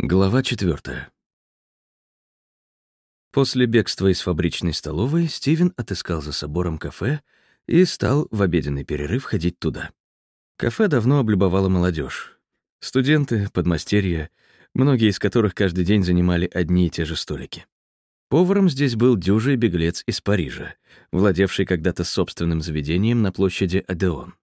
Глава четвертая. После бегства из фабричной столовой Стивен отыскал за собором кафе и стал в обеденный перерыв ходить туда. Кафе давно облюбовала молодежь. Студенты, подмастерья, многие из которых каждый день занимали одни и те же столики. Поваром здесь был дюжий беглец из Парижа, владевший когда-то собственным заведением на площади Адеон.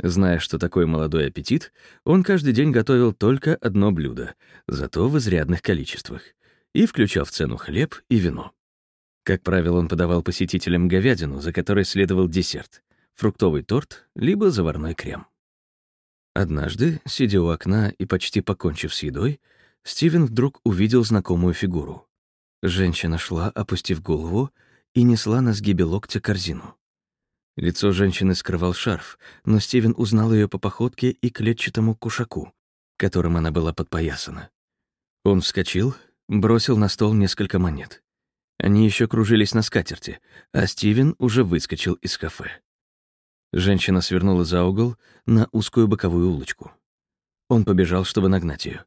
Зная, что такой молодой аппетит, он каждый день готовил только одно блюдо, зато в изрядных количествах, и включал в цену хлеб и вино. Как правило, он подавал посетителям говядину, за которой следовал десерт — фруктовый торт либо заварной крем. Однажды, сидя у окна и почти покончив с едой, Стивен вдруг увидел знакомую фигуру. Женщина шла, опустив голову, и несла на сгибе локтя корзину. Лицо женщины скрывал шарф, но Стивен узнал ее по походке и клетчатому кушаку, которым она была подпоясана. Он вскочил, бросил на стол несколько монет. Они еще кружились на скатерти, а Стивен уже выскочил из кафе. Женщина свернула за угол на узкую боковую улочку. Он побежал, чтобы нагнать ее,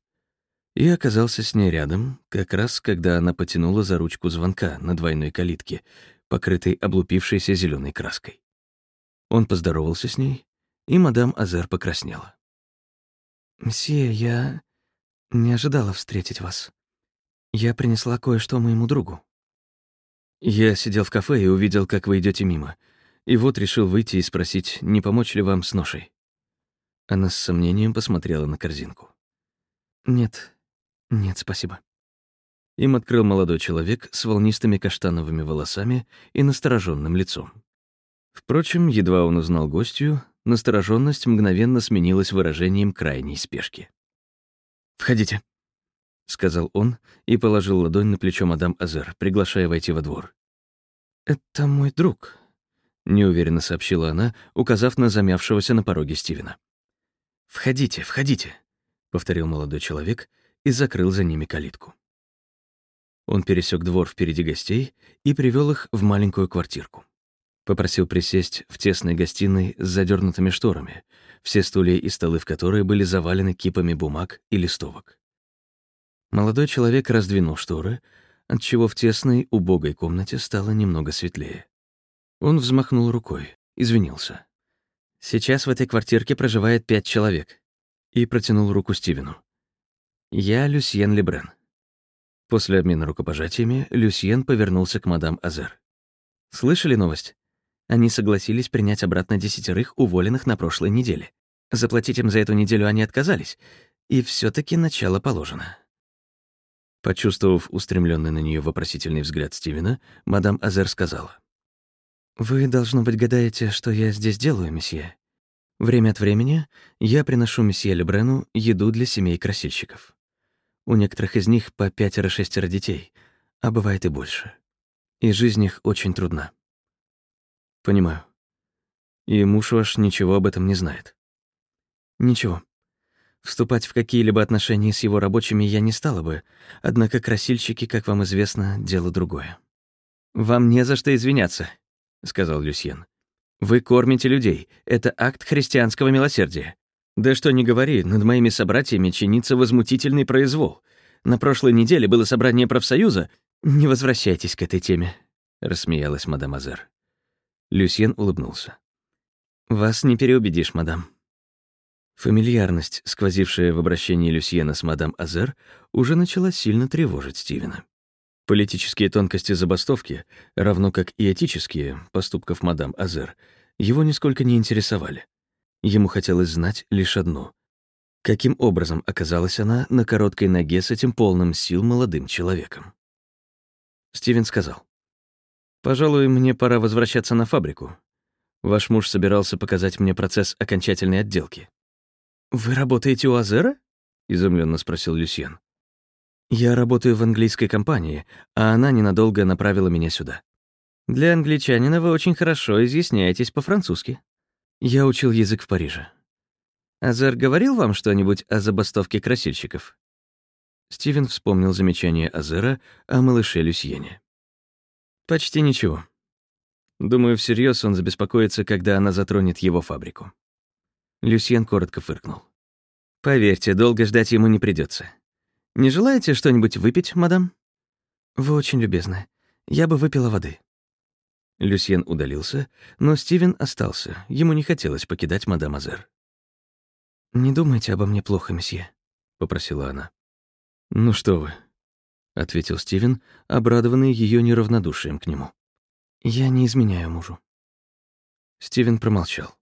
И оказался с ней рядом, как раз когда она потянула за ручку звонка на двойной калитке, покрытой облупившейся зеленой краской. Он поздоровался с ней, и мадам Азер покраснела. «Мсье, я не ожидала встретить вас. Я принесла кое-что моему другу». Я сидел в кафе и увидел, как вы идете мимо, и вот решил выйти и спросить, не помочь ли вам с ношей. Она с сомнением посмотрела на корзинку. «Нет, нет, спасибо». Им открыл молодой человек с волнистыми каштановыми волосами и настороженным лицом. Впрочем, едва он узнал гостью, настороженность мгновенно сменилась выражением крайней спешки. «Входите», — сказал он и положил ладонь на плечо мадам Азер, приглашая войти во двор. «Это мой друг», — неуверенно сообщила она, указав на замявшегося на пороге Стивена. «Входите, входите», — повторил молодой человек и закрыл за ними калитку. Он пересек двор впереди гостей и привел их в маленькую квартирку. Попросил присесть в тесной гостиной с задернутыми шторами, все стулья и столы в которой были завалены кипами бумаг и листовок. Молодой человек раздвинул шторы, отчего в тесной, убогой комнате стало немного светлее. Он взмахнул рукой, извинился. «Сейчас в этой квартирке проживает пять человек», и протянул руку Стивену. «Я Люсьен Лебрен». После обмена рукопожатиями Люсьен повернулся к мадам Азер. «Слышали новость? Они согласились принять обратно десятерых, уволенных на прошлой неделе. Заплатить им за эту неделю они отказались, и все таки начало положено. Почувствовав устремленный на нее вопросительный взгляд Стивена, мадам Азер сказала. «Вы, должно быть, гадаете, что я здесь делаю, месье. Время от времени я приношу месье Лебрену еду для семей красильщиков. У некоторых из них по пятеро-шестеро детей, а бывает и больше. И жизнь их очень трудна. Понимаю. И муж ваш ничего об этом не знает. Ничего. Вступать в какие-либо отношения с его рабочими я не стала бы, однако красильщики, как вам известно, дело другое. «Вам не за что извиняться», — сказал Люсьен. «Вы кормите людей. Это акт христианского милосердия. Да что ни говори, над моими собратьями чинится возмутительный произвол. На прошлой неделе было собрание профсоюза. Не возвращайтесь к этой теме», — рассмеялась мадам Азер. Люсьен улыбнулся. «Вас не переубедишь, мадам». Фамильярность, сквозившая в обращении Люсьена с мадам Азер, уже начала сильно тревожить Стивена. Политические тонкости забастовки, равно как и этические поступков мадам Азер, его нисколько не интересовали. Ему хотелось знать лишь одно — каким образом оказалась она на короткой ноге с этим полным сил молодым человеком. Стивен сказал. Пожалуй, мне пора возвращаться на фабрику. Ваш муж собирался показать мне процесс окончательной отделки. Вы работаете у Азера? изумленно спросил Люсьен. Я работаю в английской компании, а она ненадолго направила меня сюда. Для англичанина вы очень хорошо изъясняетесь по-французски. Я учил язык в Париже. Азер говорил вам что-нибудь о забастовке красильщиков? Стивен вспомнил замечание Азера о малыше Люсьене. Почти ничего. Думаю, всерьез он забеспокоится, когда она затронет его фабрику. Люсьен коротко фыркнул. Поверьте, долго ждать ему не придется. Не желаете что-нибудь выпить, мадам?» «Вы очень любезны. Я бы выпила воды». Люсьен удалился, но Стивен остался. Ему не хотелось покидать мадам Азер. «Не думайте обо мне плохо, месье», — попросила она. «Ну что вы», — ответил Стивен, обрадованный ее неравнодушием к нему. «Я не изменяю мужу». Стивен промолчал.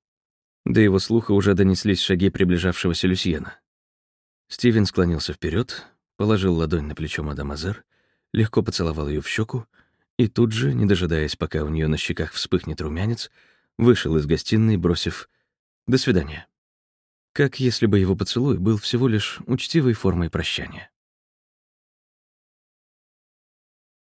До его слуха уже донеслись шаги приближавшегося Люсьена. Стивен склонился вперед, положил ладонь на плечо мадам Азер, легко поцеловал ее в щеку и тут же, не дожидаясь, пока у нее на щеках вспыхнет румянец, вышел из гостиной, бросив «до свидания». Как если бы его поцелуй был всего лишь учтивой формой прощания.